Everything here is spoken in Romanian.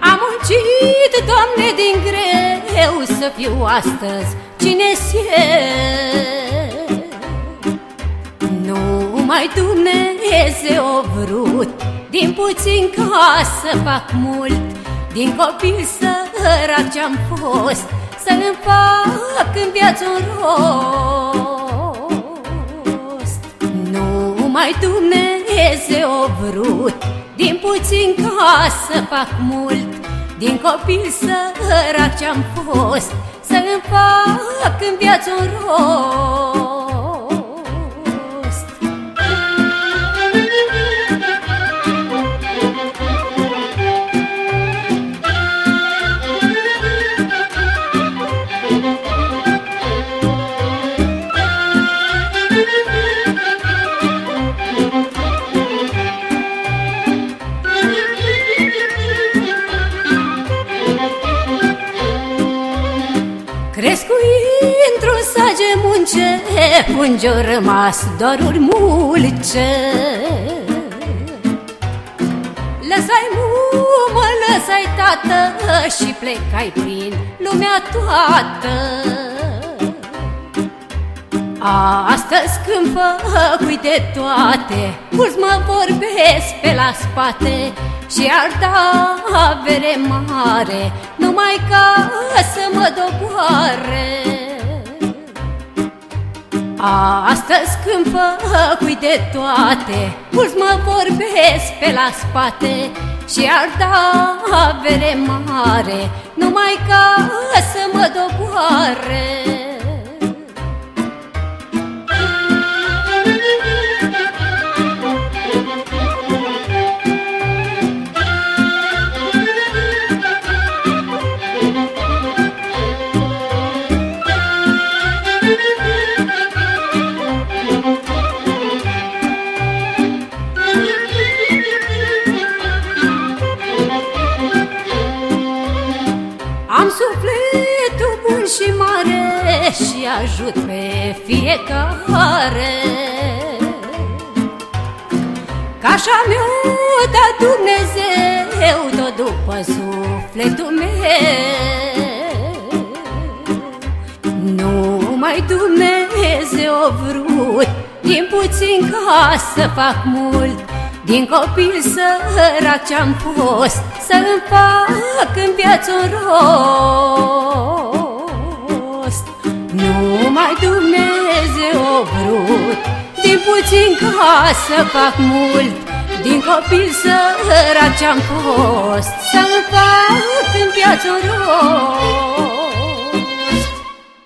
Am muncit, Doamne, din greu Să fiu astăzi cine-s Numai Dumnezeu vrut Din puțin ca să fac mult Din copil sărac ce-am fost Să-mi fac în viață un rost Numai Dumnezeu vrut Din puțin ca să fac mult Din copil sărac ce-am fost Să-mi fac în viață un rost Crescui într-o sage munce Unde-au rămas doruri mulce. Lăsai mumă, lăsai tată Și plecai prin lumea toată. Astăzi când făcui de toate Mulți mă vorbesc pe la spate Și ar da avere mare Numai ca să mă doboare. Astăzi când făcui de toate Mulți mă vorbesc pe la spate. Și ar da avere mare Numai ca să mă doboare sufletul bun și mare Și ajut pe fiecare. Ca așa mi-o da Dumnezeu Tot după sufletul meu. Numai Dumnezeu a vrut Din puțin ca să fac mult din copil sărac ce-am fost Să-mi fac în viață un rost Numai Dumnezeu a vrut Din puțin ca să fac mult Din copil sărac ce-am fost Să-mi fac în viață un rost